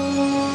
Música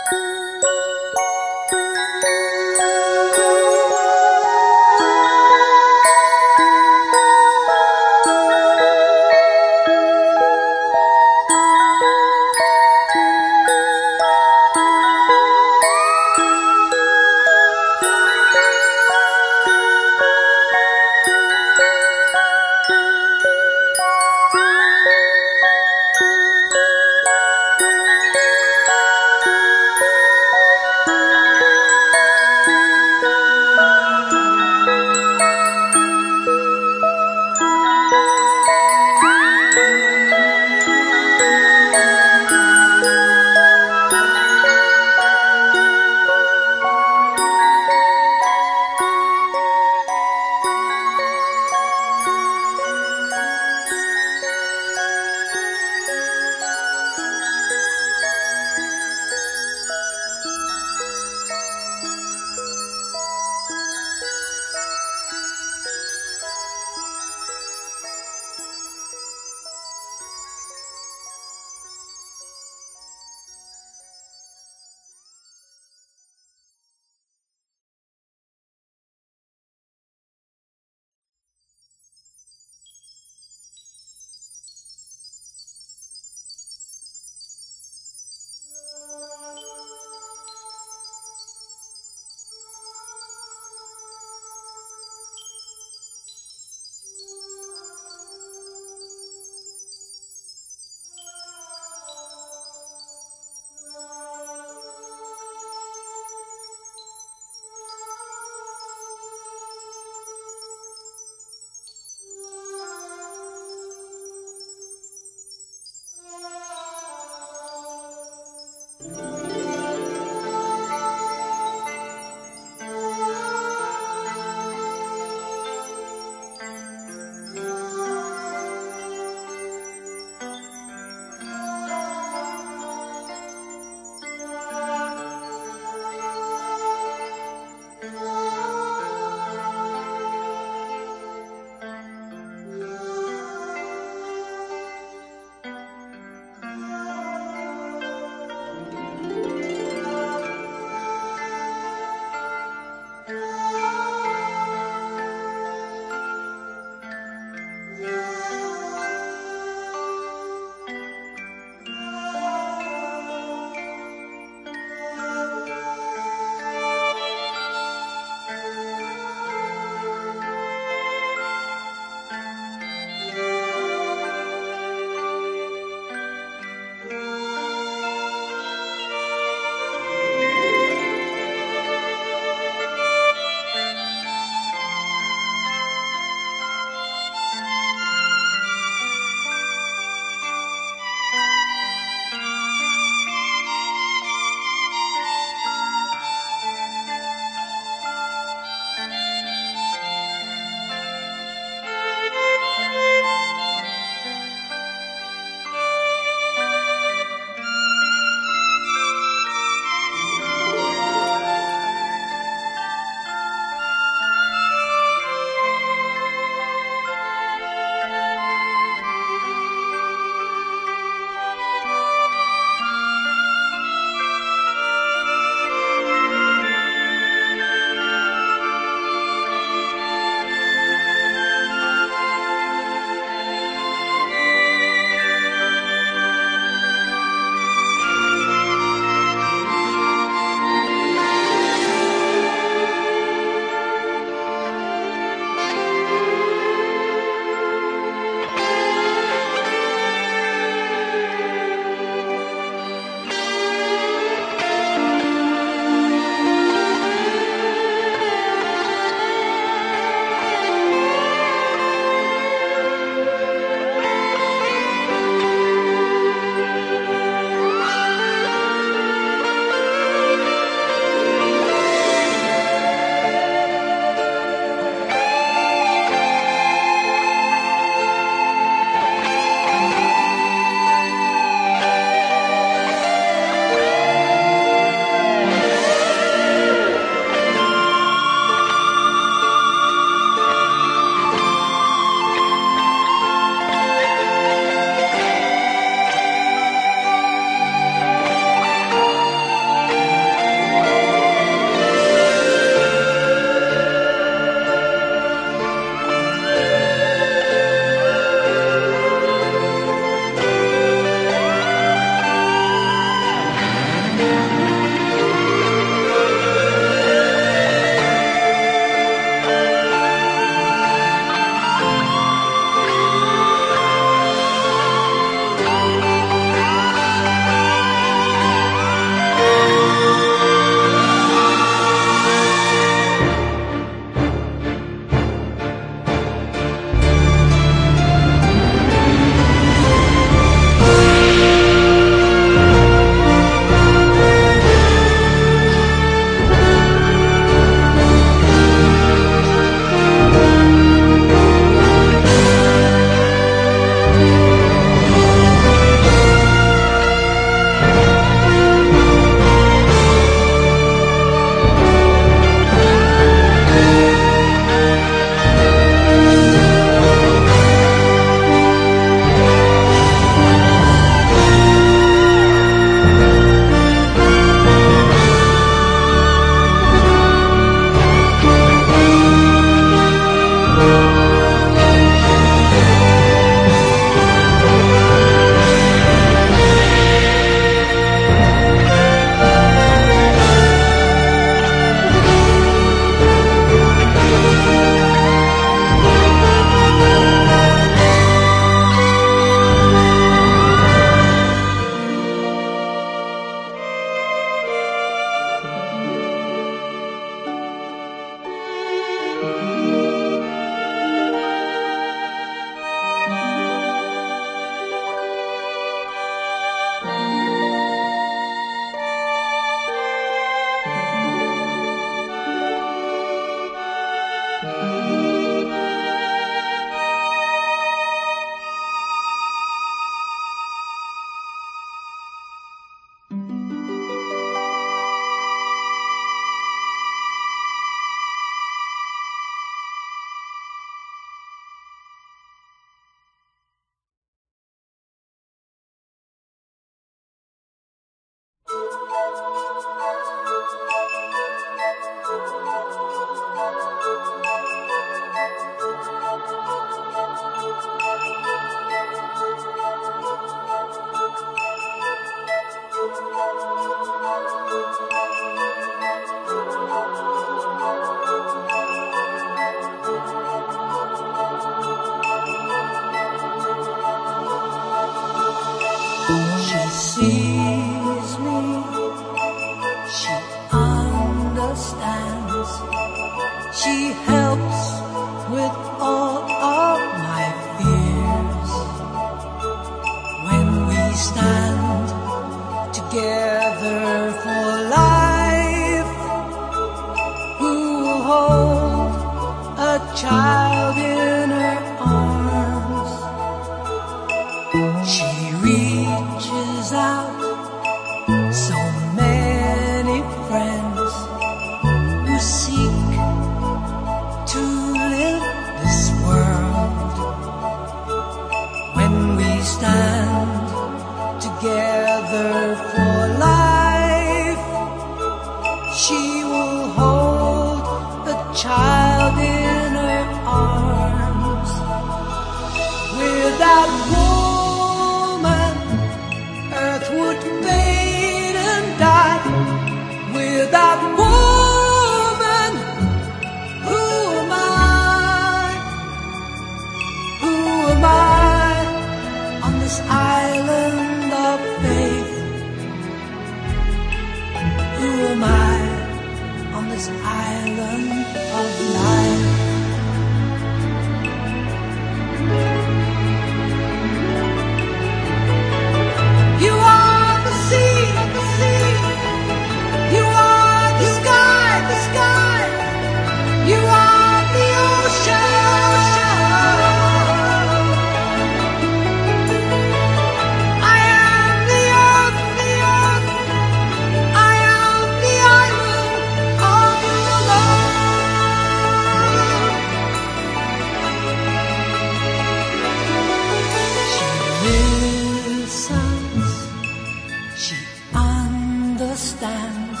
stands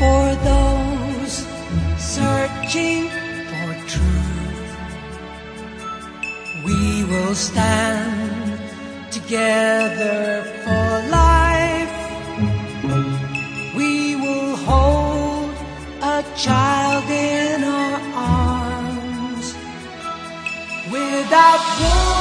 for those searching for truth. We will stand together for life. We will hold a child in our arms without words.